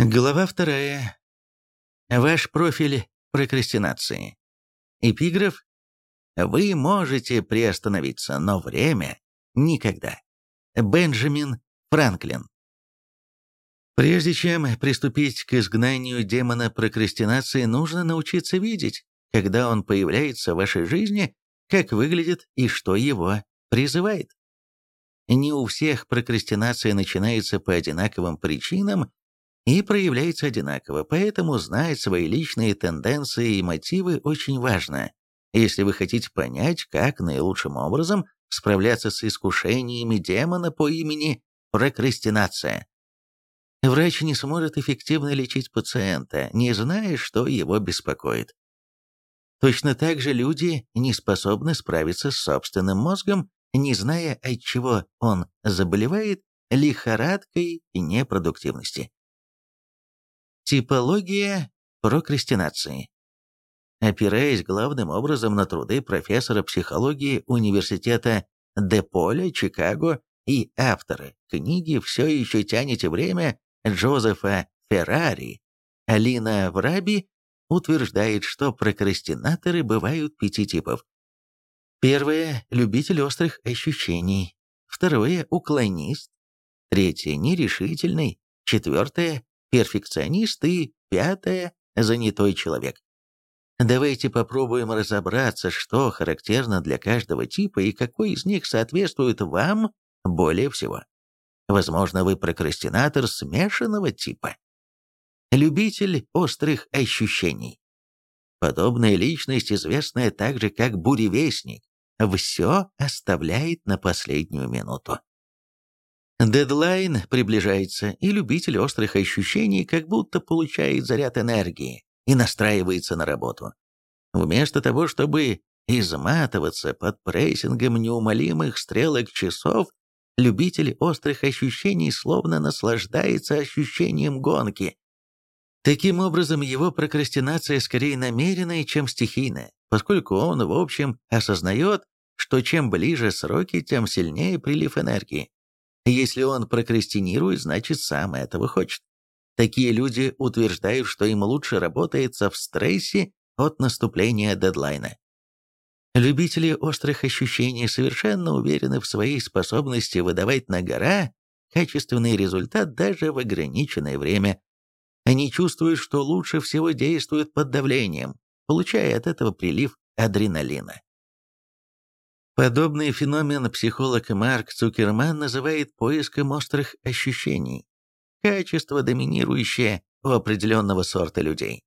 Глава вторая. Ваш профиль прокрастинации. Эпиграф. Вы можете приостановиться, но время – никогда. Бенджамин Франклин. Прежде чем приступить к изгнанию демона прокрастинации, нужно научиться видеть, когда он появляется в вашей жизни, как выглядит и что его призывает. Не у всех прокрастинация начинается по одинаковым причинам и проявляется одинаково, поэтому знать свои личные тенденции и мотивы очень важно, если вы хотите понять, как наилучшим образом справляться с искушениями демона по имени прокрастинация. Врач не сможет эффективно лечить пациента, не зная, что его беспокоит. Точно так же люди не способны справиться с собственным мозгом, не зная, от чего он заболевает лихорадкой непродуктивности. Типология прокрастинации. Опираясь главным образом на труды профессора психологии Университета Деполя, Чикаго и автора книги «Все еще тянете время» Джозефа Феррари, Алина Враби утверждает, что прокрастинаторы бывают пяти типов. Первое – любитель острых ощущений. Второе – уклонист. Третье – нерешительный. Четвертое перфекционист и, пятое, занятой человек. Давайте попробуем разобраться, что характерно для каждого типа и какой из них соответствует вам более всего. Возможно, вы прокрастинатор смешанного типа. Любитель острых ощущений. Подобная личность, известная также как буревестник, все оставляет на последнюю минуту. Дедлайн приближается, и любитель острых ощущений как будто получает заряд энергии и настраивается на работу. Вместо того, чтобы изматываться под прессингом неумолимых стрелок часов, любитель острых ощущений словно наслаждается ощущением гонки. Таким образом, его прокрастинация скорее намеренная, чем стихийная, поскольку он, в общем, осознает, что чем ближе сроки, тем сильнее прилив энергии. Если он прокрастинирует, значит сам этого хочет. Такие люди утверждают, что им лучше работается в стрессе от наступления дедлайна. Любители острых ощущений совершенно уверены в своей способности выдавать на гора качественный результат даже в ограниченное время. Они чувствуют, что лучше всего действуют под давлением, получая от этого прилив адреналина. Подобный феномен психолог Марк Цукерман называет поиском острых ощущений, качество, доминирующее у определенного сорта людей.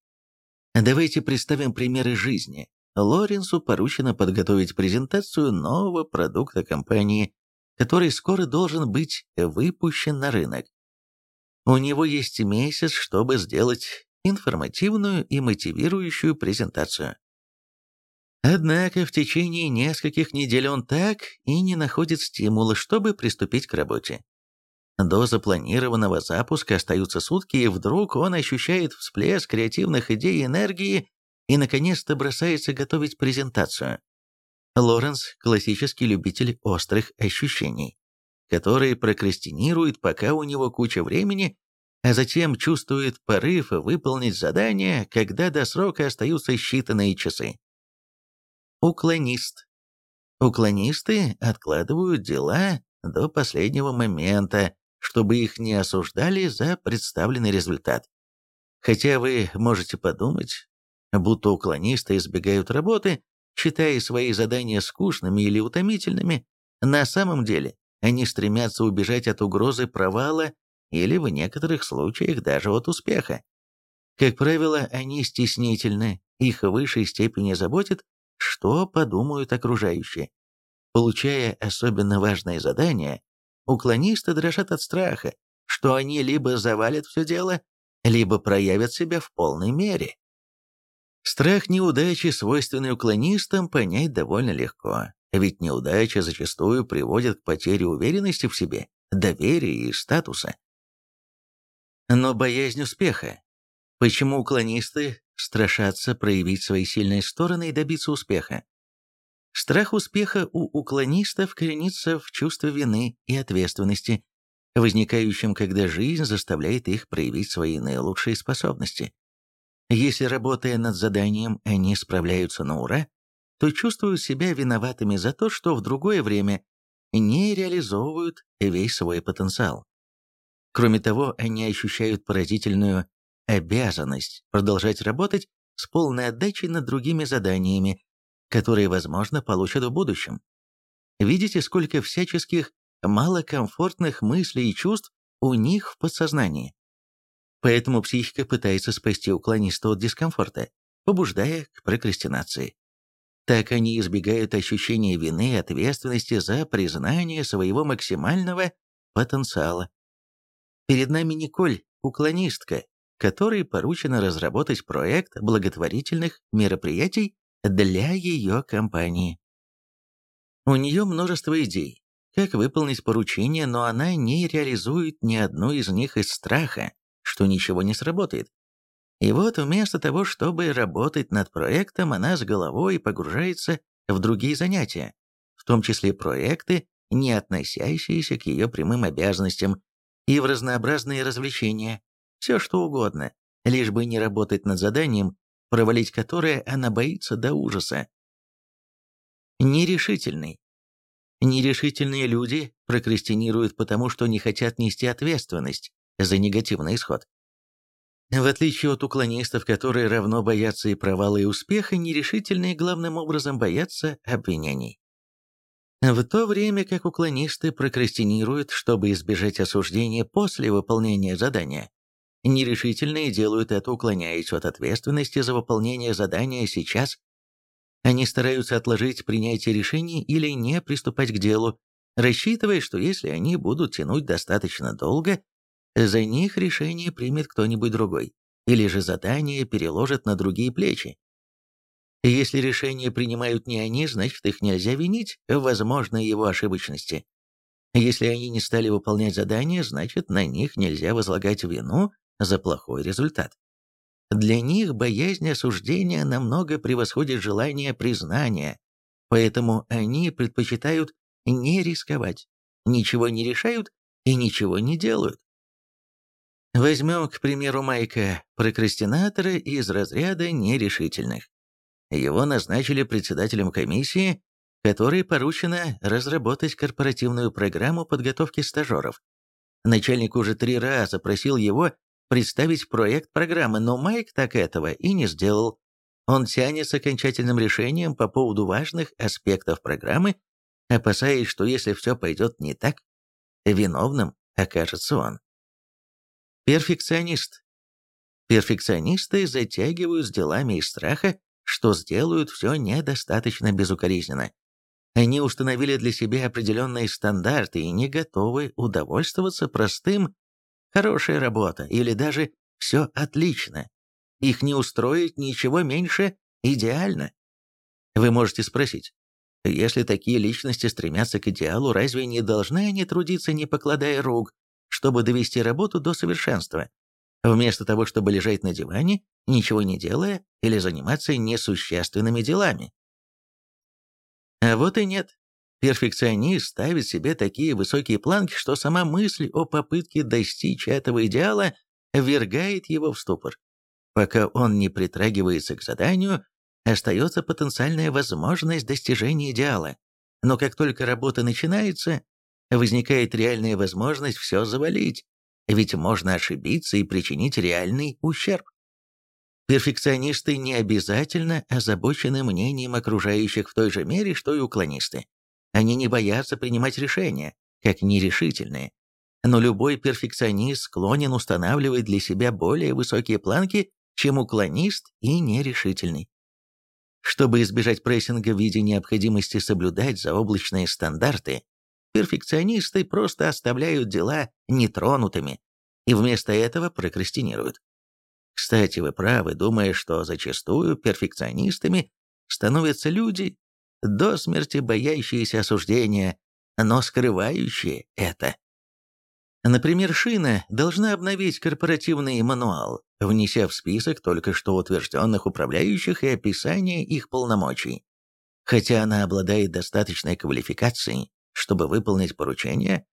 Давайте представим примеры жизни. Лоренсу поручено подготовить презентацию нового продукта компании, который скоро должен быть выпущен на рынок. У него есть месяц, чтобы сделать информативную и мотивирующую презентацию. Однако в течение нескольких недель он так и не находит стимула, чтобы приступить к работе. До запланированного запуска остаются сутки, и вдруг он ощущает всплеск креативных идей и энергии и наконец-то бросается готовить презентацию. Лоренс – классический любитель острых ощущений, который прокрастинирует, пока у него куча времени, а затем чувствует порыв выполнить задание, когда до срока остаются считанные часы. Уклонист. Уклонисты откладывают дела до последнего момента, чтобы их не осуждали за представленный результат. Хотя вы можете подумать, будто уклонисты избегают работы, считая свои задания скучными или утомительными, на самом деле они стремятся убежать от угрозы провала или в некоторых случаях даже от успеха. Как правило, они стеснительны, их в высшей степени заботит, что подумают окружающие. Получая особенно важные задания, уклонисты дрожат от страха, что они либо завалят все дело, либо проявят себя в полной мере. Страх неудачи, свойственный уклонистам, понять довольно легко, ведь неудача зачастую приводит к потере уверенности в себе, доверия и статуса. Но боязнь успеха. Почему уклонисты страшатся проявить свои сильные стороны и добиться успеха. Страх успеха у уклонистов коренится в чувстве вины и ответственности. возникающим, когда жизнь заставляет их проявить свои наилучшие способности. Если, работая над заданием, они справляются на ура, то чувствуют себя виноватыми за то, что в другое время не реализовывают весь свой потенциал. Кроме того, они ощущают поразительную обязанность продолжать работать с полной отдачей над другими заданиями, которые, возможно, получат в будущем. Видите, сколько всяческих малокомфортных мыслей и чувств у них в подсознании. Поэтому психика пытается спасти уклониста от дискомфорта, побуждая к прокрастинации. Так они избегают ощущения вины и ответственности за признание своего максимального потенциала. Перед нами Николь, уклонистка, которой поручено разработать проект благотворительных мероприятий для ее компании. У нее множество идей, как выполнить поручение, но она не реализует ни одну из них из страха, что ничего не сработает. И вот вместо того, чтобы работать над проектом, она с головой погружается в другие занятия, в том числе проекты, не относящиеся к ее прямым обязанностям, и в разнообразные развлечения, все что угодно, лишь бы не работать над заданием, провалить которое она боится до ужаса. Нерешительный. Нерешительные люди прокрастинируют потому, что не хотят нести ответственность за негативный исход. В отличие от уклонистов, которые равно боятся и провала, и успеха, нерешительные главным образом боятся обвинений. В то время как уклонисты прокрастинируют, чтобы избежать осуждения после выполнения задания, нерешительные делают это, уклоняясь от ответственности за выполнение задания сейчас. Они стараются отложить принятие решений или не приступать к делу, рассчитывая, что если они будут тянуть достаточно долго, за них решение примет кто-нибудь другой, или же задание переложат на другие плечи. Если решения принимают не они, значит их нельзя винить в возможной его ошибочности. Если они не стали выполнять задание, значит на них нельзя возлагать вину за плохой результат. Для них боязнь осуждения намного превосходит желание признания, поэтому они предпочитают не рисковать, ничего не решают и ничего не делают. Возьмем, к примеру, Майка, прокрастинатора из разряда нерешительных. Его назначили председателем комиссии, которой поручено разработать корпоративную программу подготовки стажеров. Начальник уже три раза просил его представить проект программы, но Майк так этого и не сделал. Он тянет с окончательным решением по поводу важных аспектов программы, опасаясь, что если все пойдет не так, виновным окажется он. Перфекционист. Перфекционисты затягивают с делами из страха, что сделают все недостаточно безукоризненно. Они установили для себя определенные стандарты и не готовы удовольствоваться простым «хорошая работа» или даже «все отлично». Их не устроит ничего меньше «идеально». Вы можете спросить, если такие личности стремятся к идеалу, разве не должны они трудиться, не покладая рук, чтобы довести работу до совершенства, вместо того, чтобы лежать на диване, ничего не делая или заниматься несущественными делами. А вот и нет. Перфекционист ставит себе такие высокие планки, что сама мысль о попытке достичь этого идеала ввергает его в ступор. Пока он не притрагивается к заданию, остается потенциальная возможность достижения идеала. Но как только работа начинается, возникает реальная возможность все завалить, ведь можно ошибиться и причинить реальный ущерб. Перфекционисты не обязательно озабочены мнением окружающих в той же мере, что и уклонисты. Они не боятся принимать решения, как нерешительные. Но любой перфекционист склонен устанавливать для себя более высокие планки, чем уклонист и нерешительный. Чтобы избежать прессинга в виде необходимости соблюдать заоблачные стандарты, Перфекционисты просто оставляют дела нетронутыми и вместо этого прокрастинируют. Кстати, вы правы, думая, что зачастую перфекционистами становятся люди, до смерти боящиеся осуждения, но скрывающие это. Например, Шина должна обновить корпоративный мануал, внеся в список только что утвержденных управляющих и описание их полномочий. Хотя она обладает достаточной квалификацией, чтобы выполнить поручение,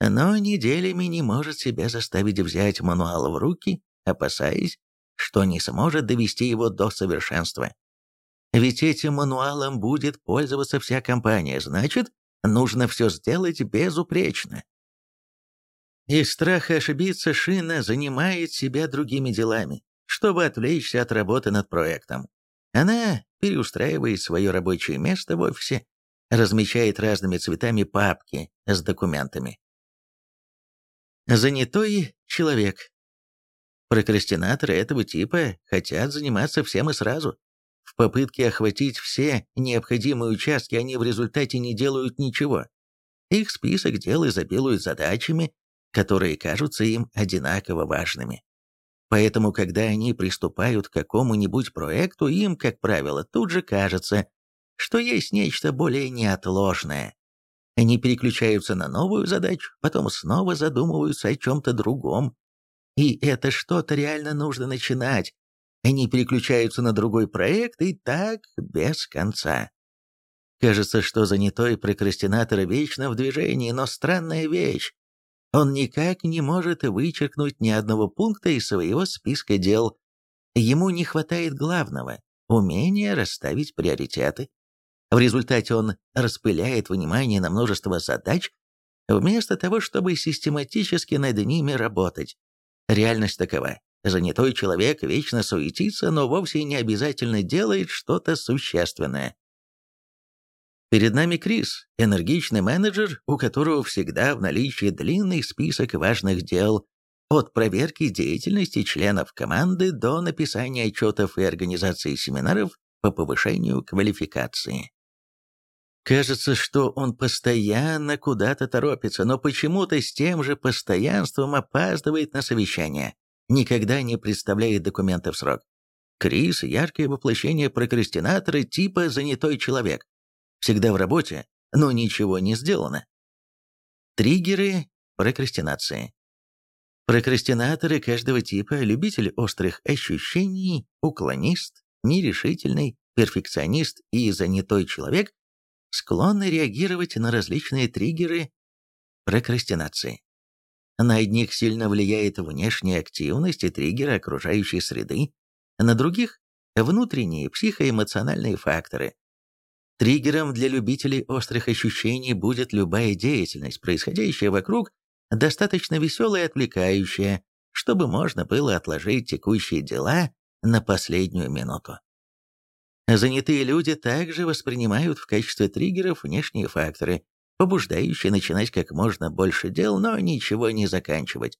но неделями не может себя заставить взять мануал в руки, опасаясь, что не сможет довести его до совершенства. Ведь этим мануалом будет пользоваться вся компания, значит, нужно все сделать безупречно. Из страха ошибиться Шина занимает себя другими делами, чтобы отвлечься от работы над проектом. Она переустраивает свое рабочее место в офисе, размечает разными цветами папки с документами. Занятой человек. Прокрастинаторы этого типа хотят заниматься всем и сразу. В попытке охватить все необходимые участки они в результате не делают ничего. Их список дел изобилует задачами, которые кажутся им одинаково важными. Поэтому, когда они приступают к какому-нибудь проекту, им, как правило, тут же кажется, что есть нечто более неотложное. Они переключаются на новую задачу, потом снова задумываются о чем-то другом. И это что-то реально нужно начинать. Они переключаются на другой проект и так без конца. Кажется, что занятой прокрастинатор вечно в движении, но странная вещь. Он никак не может вычеркнуть ни одного пункта из своего списка дел. Ему не хватает главного – умения расставить приоритеты. В результате он распыляет внимание на множество задач, вместо того, чтобы систематически над ними работать. Реальность такова. Занятой человек вечно суетится, но вовсе не обязательно делает что-то существенное. Перед нами Крис, энергичный менеджер, у которого всегда в наличии длинный список важных дел, от проверки деятельности членов команды до написания отчетов и организации семинаров по повышению квалификации. Кажется, что он постоянно куда-то торопится, но почему-то с тем же постоянством опаздывает на совещание, никогда не представляет документы в срок. Крис – яркое воплощение прокрастинатора типа «занятой человек» всегда в работе, но ничего не сделано. Триггеры прокрастинации. Прокрастинаторы каждого типа, любитель острых ощущений, уклонист, нерешительный, перфекционист и занятой человек склонны реагировать на различные триггеры прокрастинации. На одних сильно влияет внешняя активность и триггеры окружающей среды, на других – внутренние психоэмоциональные факторы, Триггером для любителей острых ощущений будет любая деятельность, происходящая вокруг, достаточно веселая и отвлекающая, чтобы можно было отложить текущие дела на последнюю минуту. Занятые люди также воспринимают в качестве триггеров внешние факторы, побуждающие начинать как можно больше дел, но ничего не заканчивать.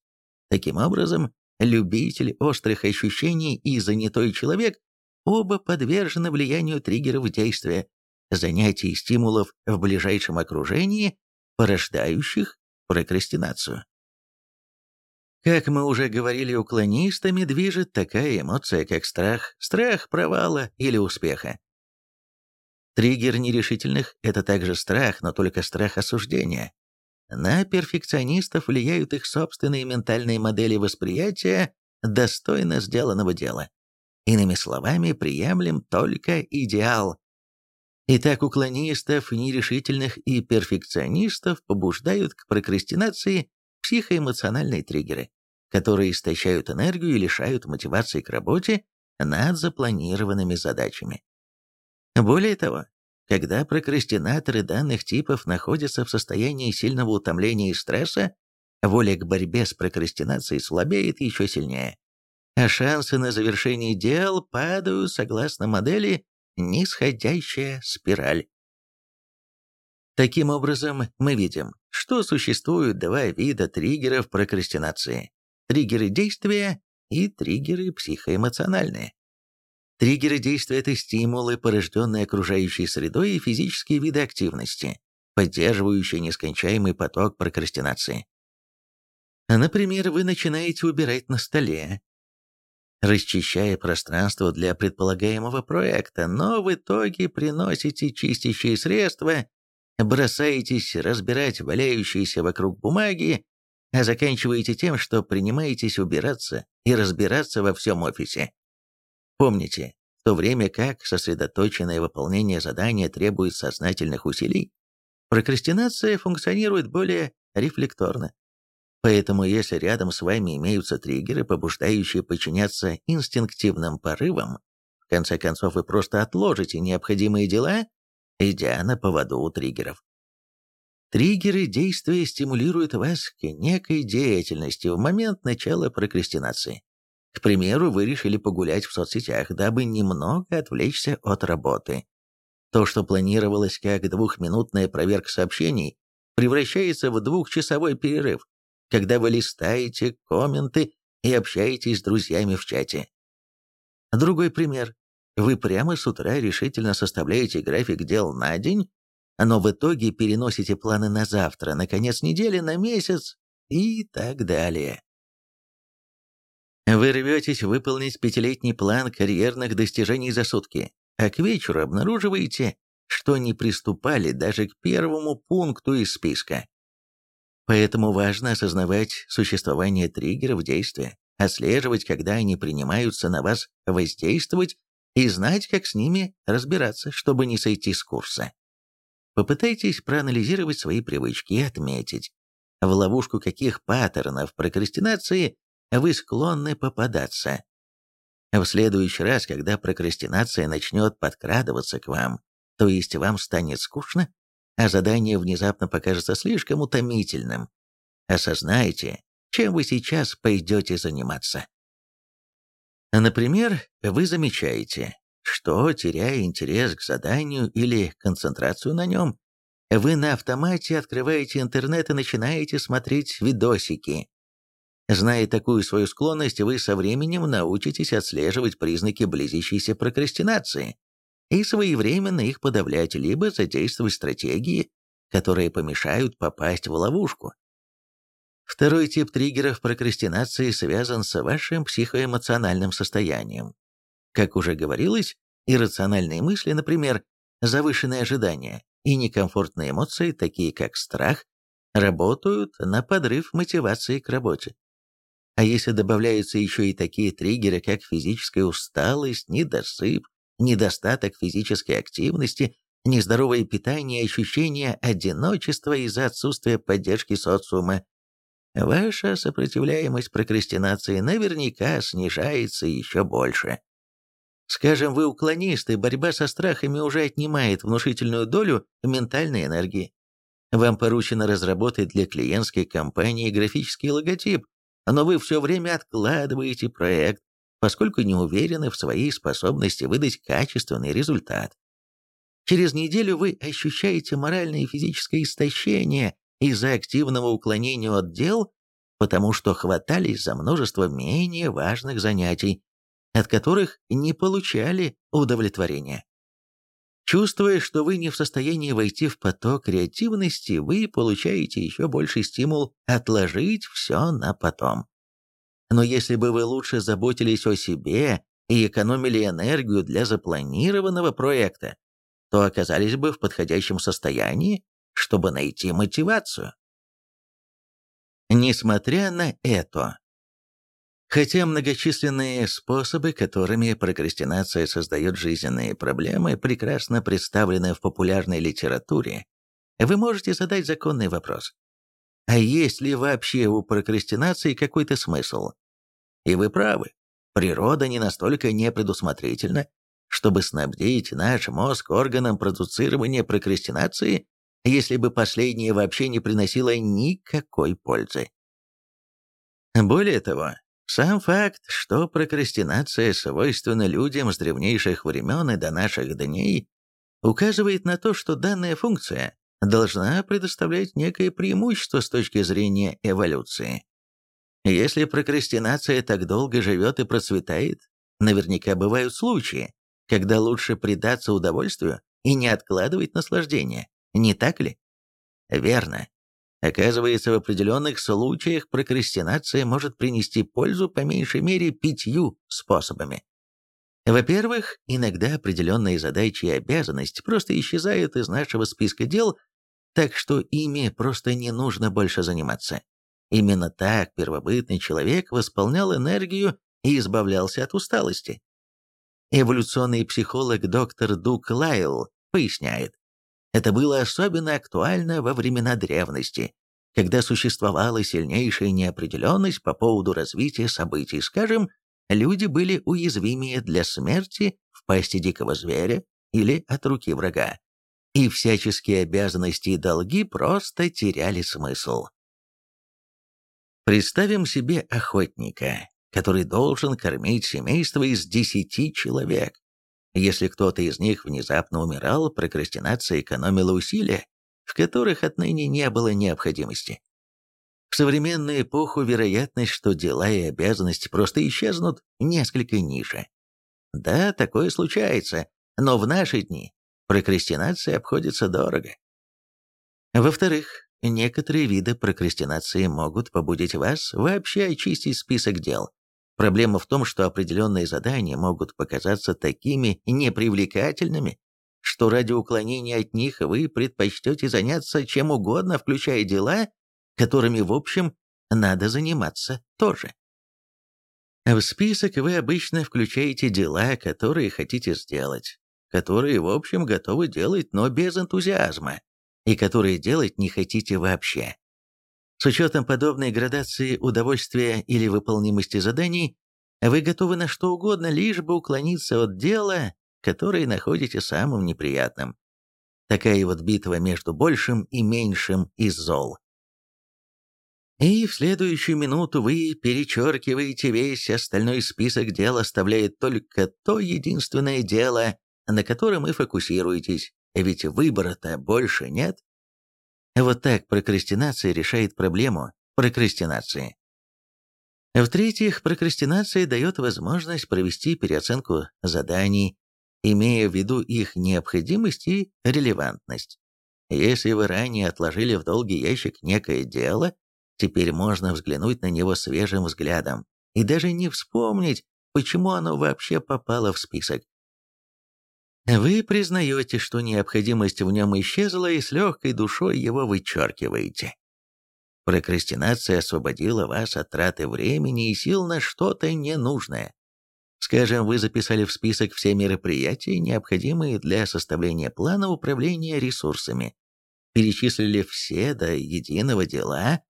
Таким образом, любитель острых ощущений и занятой человек оба подвержены влиянию триггеров действия, занятий и стимулов в ближайшем окружении, порождающих прокрастинацию. Как мы уже говорили, уклонистами движет такая эмоция, как страх, страх провала или успеха. Триггер нерешительных – это также страх, но только страх осуждения. На перфекционистов влияют их собственные ментальные модели восприятия достойно сделанного дела. Иными словами, приемлем только идеал, Итак, уклонистов, нерешительных и перфекционистов побуждают к прокрастинации психоэмоциональные триггеры, которые истощают энергию и лишают мотивации к работе над запланированными задачами. Более того, когда прокрастинаторы данных типов находятся в состоянии сильного утомления и стресса, воля к борьбе с прокрастинацией слабеет еще сильнее, а шансы на завершение дел падают согласно модели нисходящая спираль. Таким образом, мы видим, что существуют два вида триггеров прокрастинации. Триггеры действия и триггеры психоэмоциональные. Триггеры действия – это стимулы, порожденные окружающей средой и физические виды активности, поддерживающие нескончаемый поток прокрастинации. Например, вы начинаете убирать на столе, расчищая пространство для предполагаемого проекта, но в итоге приносите чистящие средства, бросаетесь разбирать валяющиеся вокруг бумаги, а заканчиваете тем, что принимаетесь убираться и разбираться во всем офисе. Помните, в то время как сосредоточенное выполнение задания требует сознательных усилий, прокрастинация функционирует более рефлекторно. Поэтому если рядом с вами имеются триггеры, побуждающие подчиняться инстинктивным порывам, в конце концов вы просто отложите необходимые дела, идя на поводу у триггеров. Триггеры действия стимулируют вас к некой деятельности в момент начала прокрастинации. К примеру, вы решили погулять в соцсетях, дабы немного отвлечься от работы. То, что планировалось как двухминутная проверка сообщений, превращается в двухчасовой перерыв, когда вы листаете комменты и общаетесь с друзьями в чате. Другой пример. Вы прямо с утра решительно составляете график дел на день, но в итоге переносите планы на завтра, на конец недели, на месяц и так далее. Вы рветесь выполнить пятилетний план карьерных достижений за сутки, а к вечеру обнаруживаете, что не приступали даже к первому пункту из списка. Поэтому важно осознавать существование триггеров действия, отслеживать, когда они принимаются на вас воздействовать, и знать, как с ними разбираться, чтобы не сойти с курса. Попытайтесь проанализировать свои привычки и отметить, в ловушку каких паттернов прокрастинации вы склонны попадаться. В следующий раз, когда прокрастинация начнет подкрадываться к вам, то есть вам станет скучно, а задание внезапно покажется слишком утомительным, осознайте, чем вы сейчас пойдете заниматься. Например, вы замечаете, что, теряя интерес к заданию или концентрацию на нем, вы на автомате открываете интернет и начинаете смотреть видосики, Зная такую свою склонность, вы со временем научитесь отслеживать признаки близящейся прокрастинации и своевременно их подавлять, либо задействовать стратегии, которые помешают попасть в ловушку. Второй тип триггеров прокрастинации связан с вашим психоэмоциональным состоянием. Как уже говорилось, иррациональные мысли, например, завышенные ожидания и некомфортные эмоции, такие как страх, работают на подрыв мотивации к работе. А если добавляются еще и такие триггеры, как физическая усталость, недосып, недостаток физической активности, нездоровое питание ощущение одиночества из-за отсутствия поддержки социума, ваша сопротивляемость прокрастинации наверняка снижается еще больше. Скажем, вы уклонист, и борьба со страхами уже отнимает внушительную долю ментальной энергии. Вам поручено разработать для клиентской компании графический логотип, но вы все время откладываете проект, поскольку не уверены в своей способности выдать качественный результат. Через неделю вы ощущаете моральное и физическое истощение из-за активного уклонения от дел, потому что хватались за множество менее важных занятий, от которых не получали удовлетворения. Чувствуя, что вы не в состоянии войти в поток креативности, вы получаете еще больший стимул отложить все на потом. Но если бы вы лучше заботились о себе и экономили энергию для запланированного проекта, то оказались бы в подходящем состоянии, чтобы найти мотивацию. Несмотря на это, Хотя многочисленные способы, которыми прокрастинация создает жизненные проблемы, прекрасно представлены в популярной литературе, вы можете задать законный вопрос. А есть ли вообще у прокрастинации какой-то смысл? И вы правы, природа не настолько непредусмотрительна, чтобы снабдить наш мозг органом продуцирования прокрастинации, если бы последнее вообще не приносило никакой пользы. Более того, сам факт, что прокрастинация свойственна людям с древнейших времен и до наших дней, указывает на то, что данная функция должна предоставлять некое преимущество с точки зрения эволюции. Если прокрастинация так долго живет и процветает, наверняка бывают случаи, когда лучше предаться удовольствию и не откладывать наслаждение, не так ли? Верно. Оказывается, в определенных случаях прокрастинация может принести пользу по меньшей мере пятью способами. Во-первых, иногда определенные задачи и обязанности просто исчезают из нашего списка дел, так что ими просто не нужно больше заниматься. Именно так первобытный человек восполнял энергию и избавлялся от усталости. Эволюционный психолог доктор Дук Лайл поясняет, это было особенно актуально во времена древности, когда существовала сильнейшая неопределенность по поводу развития событий, скажем, люди были уязвимее для смерти в пасти дикого зверя или от руки врага, и всяческие обязанности и долги просто теряли смысл. Представим себе охотника, который должен кормить семейство из десяти человек. Если кто-то из них внезапно умирал, прокрастинация экономила усилия, в которых отныне не было необходимости. В современную эпоху вероятность, что дела и обязанности просто исчезнут, несколько ниже. Да, такое случается, но в наши дни прокрастинация обходится дорого. Во-вторых, некоторые виды прокрастинации могут побудить вас вообще очистить список дел, Проблема в том, что определенные задания могут показаться такими непривлекательными, что ради уклонения от них вы предпочтете заняться чем угодно, включая дела, которыми, в общем, надо заниматься тоже. В список вы обычно включаете дела, которые хотите сделать, которые, в общем, готовы делать, но без энтузиазма, и которые делать не хотите вообще. С учетом подобной градации удовольствия или выполнимости заданий, вы готовы на что угодно, лишь бы уклониться от дела, которое находите самым неприятным. Такая вот битва между большим и меньшим из зол. И в следующую минуту вы перечеркиваете весь остальной список дел, оставляя только то единственное дело, на котором вы фокусируетесь, ведь выбора-то больше нет. Вот так прокрастинация решает проблему прокрастинации. В-третьих, прокрастинация дает возможность провести переоценку заданий, имея в виду их необходимость и релевантность. Если вы ранее отложили в долгий ящик некое дело, теперь можно взглянуть на него свежим взглядом и даже не вспомнить, почему оно вообще попало в список. Вы признаете, что необходимость в нем исчезла и с легкой душой его вычеркиваете. Прокрастинация освободила вас от траты времени и сил на что-то ненужное. Скажем, вы записали в список все мероприятия, необходимые для составления плана управления ресурсами, перечислили все до единого дела,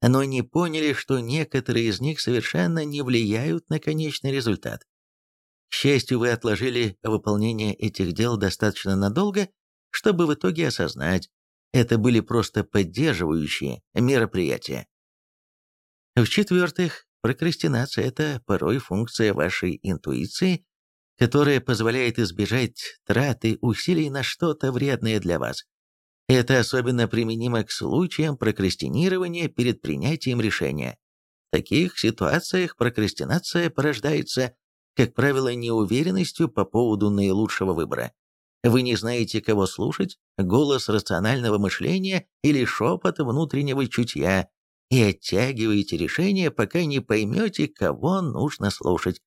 но не поняли, что некоторые из них совершенно не влияют на конечный результат. К счастью, вы отложили выполнение этих дел достаточно надолго, чтобы в итоге осознать, это были просто поддерживающие мероприятия. В-четвертых, прокрастинация – это порой функция вашей интуиции, которая позволяет избежать траты усилий на что-то вредное для вас. Это особенно применимо к случаям прокрастинирования перед принятием решения. В таких ситуациях прокрастинация порождается, как правило, неуверенностью по поводу наилучшего выбора. Вы не знаете, кого слушать, голос рационального мышления или шепот внутреннего чутья, и оттягиваете решение, пока не поймете, кого нужно слушать.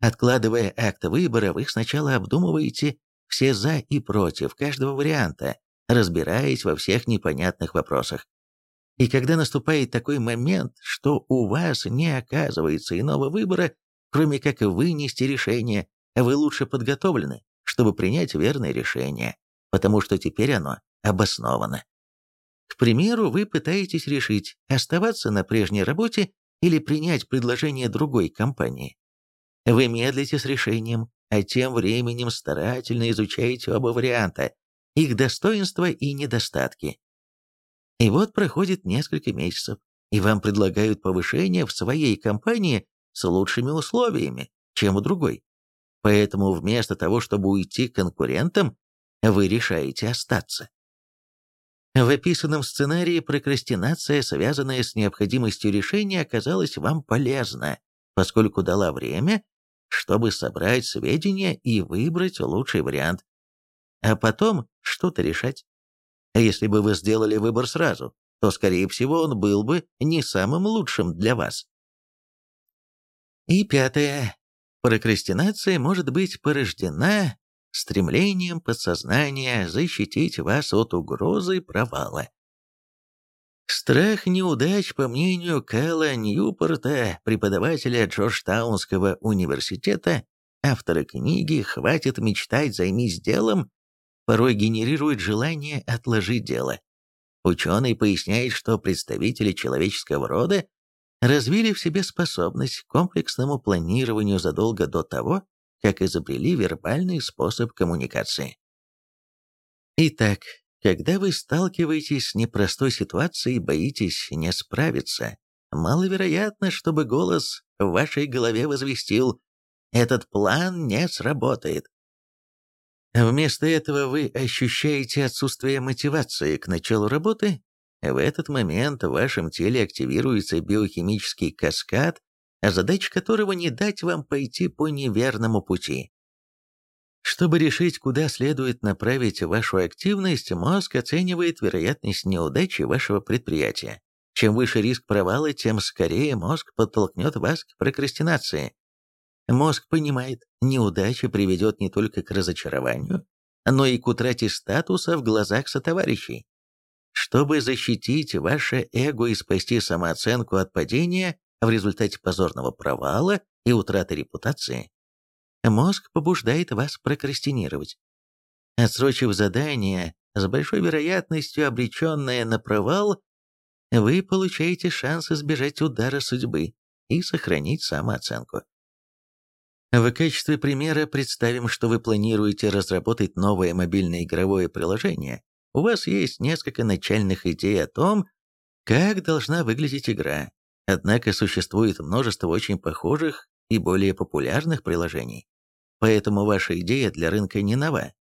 Откладывая акт выбора, вы сначала обдумываете все «за» и «против» каждого варианта, разбираясь во всех непонятных вопросах. И когда наступает такой момент, что у вас не оказывается иного выбора, кроме как вынести решение, вы лучше подготовлены, чтобы принять верное решение, потому что теперь оно обосновано. К примеру, вы пытаетесь решить, оставаться на прежней работе или принять предложение другой компании. Вы медлите с решением, а тем временем старательно изучаете оба варианта, их достоинства и недостатки. И вот проходит несколько месяцев, и вам предлагают повышение в своей компании с лучшими условиями, чем у другой. Поэтому вместо того, чтобы уйти к конкурентам, вы решаете остаться. В описанном сценарии прокрастинация, связанная с необходимостью решения, оказалась вам полезна, поскольку дала время, чтобы собрать сведения и выбрать лучший вариант, а потом что-то решать. Если бы вы сделали выбор сразу, то, скорее всего, он был бы не самым лучшим для вас. И пятое. Прокрастинация может быть порождена стремлением подсознания защитить вас от угрозы провала. Страх неудач, по мнению Кэлла Ньюпорта, преподавателя Джорджтаунского университета, автора книги «Хватит мечтать, займись делом», порой генерирует желание отложить дело. Ученый поясняет, что представители человеческого рода развили в себе способность к комплексному планированию задолго до того, как изобрели вербальный способ коммуникации. Итак, когда вы сталкиваетесь с непростой ситуацией и боитесь не справиться, маловероятно, чтобы голос в вашей голове возвестил «Этот план не сработает». Вместо этого вы ощущаете отсутствие мотивации к началу работы. В этот момент в вашем теле активируется биохимический каскад, задача которого не дать вам пойти по неверному пути. Чтобы решить, куда следует направить вашу активность, мозг оценивает вероятность неудачи вашего предприятия. Чем выше риск провала, тем скорее мозг подтолкнет вас к прокрастинации. Мозг понимает, неудача приведет не только к разочарованию, но и к утрате статуса в глазах сотоварищей. Чтобы защитить ваше эго и спасти самооценку от падения в результате позорного провала и утраты репутации, мозг побуждает вас прокрастинировать. Отсрочив задание, с большой вероятностью обреченное на провал, вы получаете шанс избежать удара судьбы и сохранить самооценку. В качестве примера представим, что вы планируете разработать новое мобильное игровое приложение. У вас есть несколько начальных идей о том, как должна выглядеть игра. Однако существует множество очень похожих и более популярных приложений. Поэтому ваша идея для рынка не нова.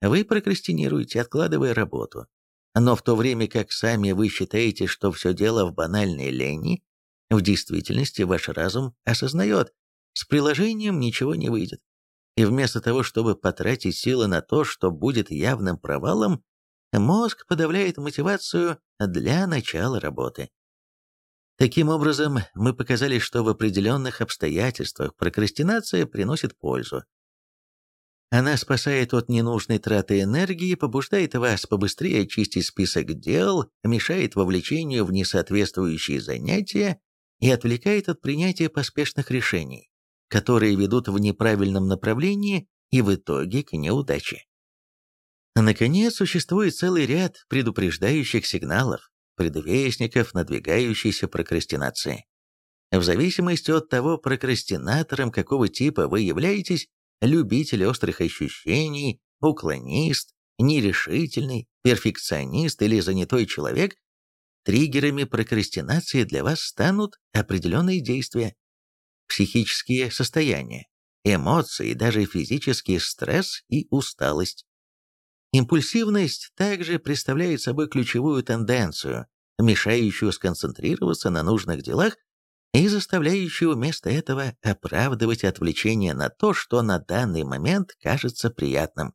Вы прокрастинируете, откладывая работу. Но в то время как сами вы считаете, что все дело в банальной лени, в действительности ваш разум осознает, с приложением ничего не выйдет. И вместо того, чтобы потратить силы на то, что будет явным провалом, мозг подавляет мотивацию для начала работы. Таким образом, мы показали, что в определенных обстоятельствах прокрастинация приносит пользу. Она спасает от ненужной траты энергии, побуждает вас побыстрее очистить список дел, мешает вовлечению в несоответствующие занятия и отвлекает от принятия поспешных решений, которые ведут в неправильном направлении и в итоге к неудаче. Наконец, существует целый ряд предупреждающих сигналов, предвестников надвигающейся прокрастинации. В зависимости от того, прокрастинатором какого типа вы являетесь, любитель острых ощущений, уклонист, нерешительный, перфекционист или занятой человек, триггерами прокрастинации для вас станут определенные действия, психические состояния, эмоции, даже физический стресс и усталость. Импульсивность также представляет собой ключевую тенденцию, мешающую сконцентрироваться на нужных делах и заставляющую вместо этого оправдывать отвлечение на то, что на данный момент кажется приятным.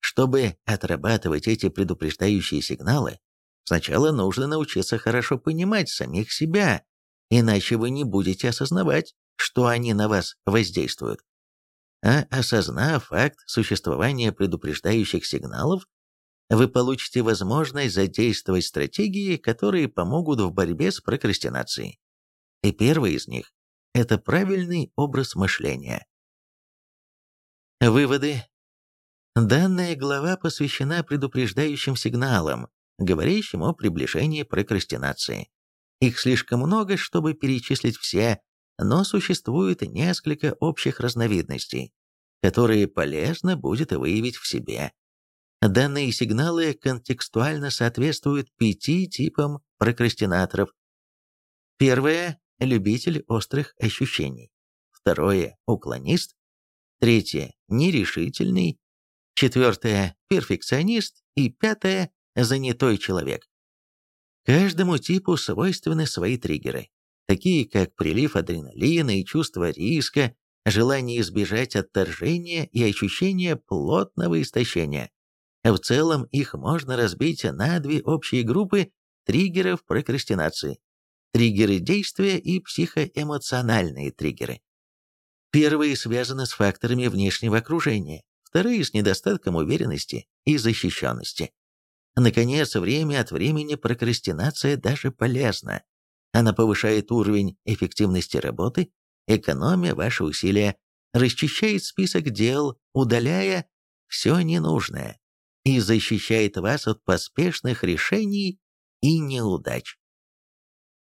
Чтобы отрабатывать эти предупреждающие сигналы, сначала нужно научиться хорошо понимать самих себя, иначе вы не будете осознавать, что они на вас воздействуют а осознав факт существования предупреждающих сигналов, вы получите возможность задействовать стратегии, которые помогут в борьбе с прокрастинацией. И первый из них – это правильный образ мышления. Выводы. Данная глава посвящена предупреждающим сигналам, говорящим о приближении прокрастинации. Их слишком много, чтобы перечислить все, но существует несколько общих разновидностей, которые полезно будет выявить в себе. Данные сигналы контекстуально соответствуют пяти типам прокрастинаторов. Первое – любитель острых ощущений. Второе – уклонист. Третье – нерешительный. Четвертое – перфекционист. И пятое – занятой человек. Каждому типу свойственны свои триггеры такие как прилив адреналина и чувство риска, желание избежать отторжения и ощущение плотного истощения. В целом их можно разбить на две общие группы триггеров прокрастинации. Триггеры действия и психоэмоциональные триггеры. Первые связаны с факторами внешнего окружения, вторые с недостатком уверенности и защищенности. Наконец, время от времени прокрастинация даже полезна. Она повышает уровень эффективности работы, экономя ваши усилия, расчищает список дел, удаляя все ненужное, и защищает вас от поспешных решений и неудач.